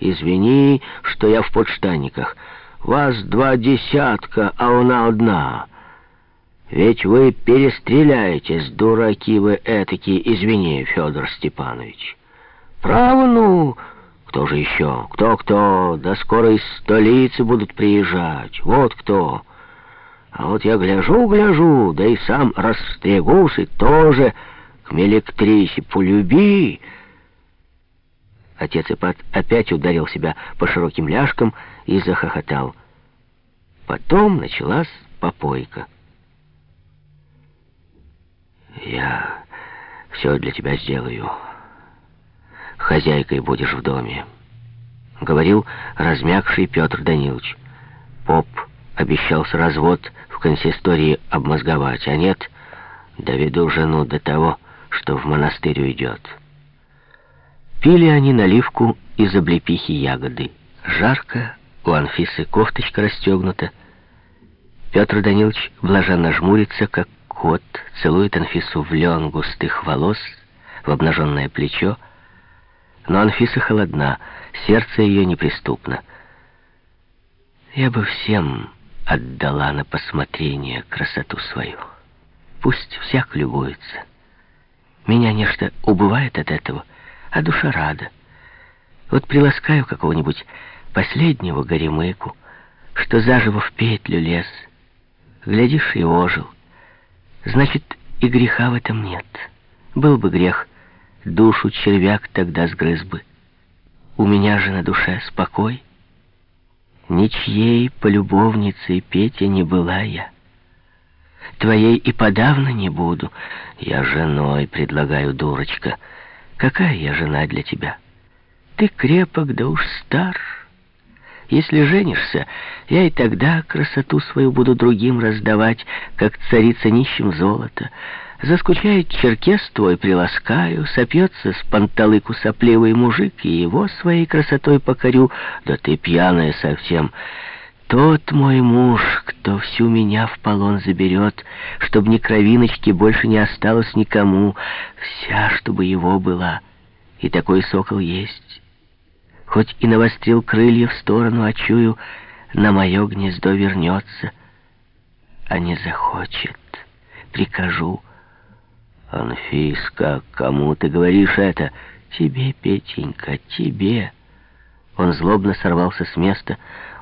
Извини, что я в подштанниках. Вас два десятка, а она одна. Ведь вы перестреляетесь, дураки вы этакие, извини, Федор Степанович. Право, ну, кто же еще? Кто-кто? Да скоро из столицы будут приезжать. Вот кто. А вот я гляжу-гляжу, да и сам растрегусь, и тоже к мелектрисе полюби. Отец Ипат опять ударил себя по широким ляжкам и захохотал. Потом началась попойка. «Я все для тебя сделаю. Хозяйкой будешь в доме», — говорил размягший Петр Данилович. Поп обещался развод в консистории обмозговать, а нет, доведу жену до того, что в монастырь уйдет. Пили они наливку из облепихи ягоды. Жарко, у Анфисы кофточка расстегнута. Петр Данилович блаженно жмурится, как кот, целует Анфису в лен густых волос, в обнаженное плечо. Но Анфиса холодна, сердце ее неприступно. Я бы всем отдала на посмотрение красоту свою. Пусть всяк любуется. Меня нечто убывает от этого, а душа рада. Вот приласкаю какого-нибудь последнего горемыку, что заживо в петлю лез. Глядишь, и ожил. Значит, и греха в этом нет. Был бы грех, душу червяк тогда сгрыз бы. У меня же на душе спокой. Ничьей полюбовницей Петя не была я. Твоей и подавно не буду. Я женой предлагаю, дурочка. Какая я жена для тебя? Ты крепок, да уж стар. Если женишься, я и тогда красоту свою буду другим раздавать, как царица нищим золото. Заскучает черкес твой, приласкаю, сопьется с панталыку сопливый мужик, и его своей красотой покорю. Да ты пьяная совсем. Тот мой муж, кто всю меня в полон заберет, чтоб ни кровиночки больше не осталось никому, вся, чтобы его была. И такой сокол есть. Хоть и навострил крылья в сторону, а чую, на мое гнездо вернется. А не захочет, прикажу, «Анфиска, кому ты говоришь это?» «Тебе, Петенька, тебе!» Он злобно сорвался с места,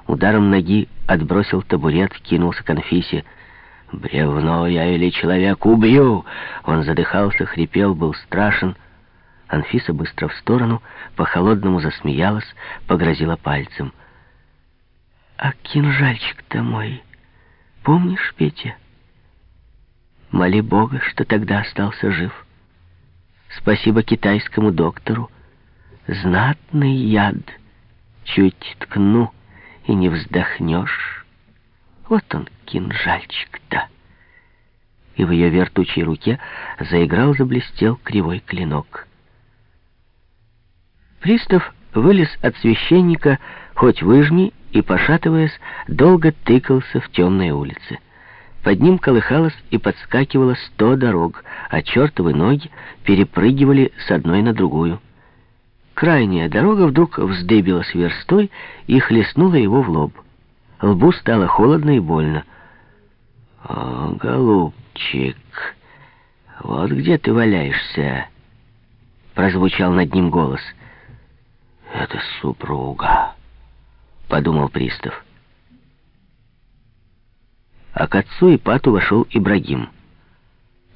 ударом ноги отбросил табурет, кинулся к Анфисе. «Бревно я или человек убью!» Он задыхался, хрипел, был страшен. Анфиса быстро в сторону, по-холодному засмеялась, погрозила пальцем. «А кинжальчик-то мой, помнишь, Петя?» Моли Бога, что тогда остался жив. Спасибо китайскому доктору. Знатный яд. Чуть ткну, и не вздохнешь. Вот он, кинжальчик-то. И в ее вертучей руке заиграл, заблестел кривой клинок. Пристав вылез от священника, хоть выжми, и, пошатываясь, долго тыкался в темные улицы. Под ним колыхалось и подскакивало сто дорог, а чертовы ноги перепрыгивали с одной на другую. Крайняя дорога вдруг вздыбилась верстой и хлестнула его в лоб. Лбу стало холодно и больно. «О, голубчик, вот где ты валяешься?» Прозвучал над ним голос. «Это супруга», — подумал пристав а к отцу и пату вошел Ибрагим.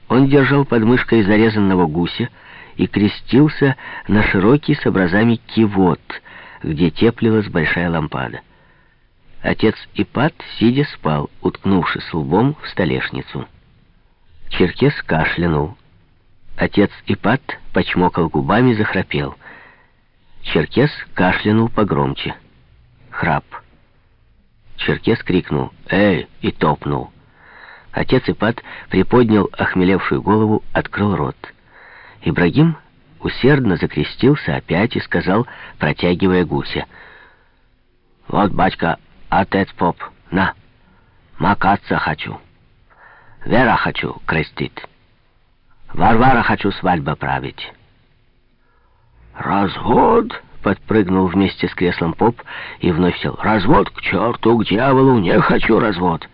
Он держал под мышкой зарезанного гуся и крестился на широкий с образами кивот, где теплилась большая лампада. Отец Ипат, сидя, спал, уткнувшись лбом в столешницу. Черкес кашлянул. Отец Ипат почмокал губами, захрапел. Черкес кашлянул погромче. Храп. Черкес крикнул «Эй!» и топнул. Отец Ипат приподнял охмелевшую голову, открыл рот. Ибрагим усердно закрестился опять и сказал, протягивая гуся. «Вот, батька, отец поп, на, макаться хочу. Вера хочу крестить. Варвара хочу свадьбу править». «Развод?» — подпрыгнул вместе с креслом поп и вновь сел. «Развод к черту, к дьяволу! Не хочу развод!»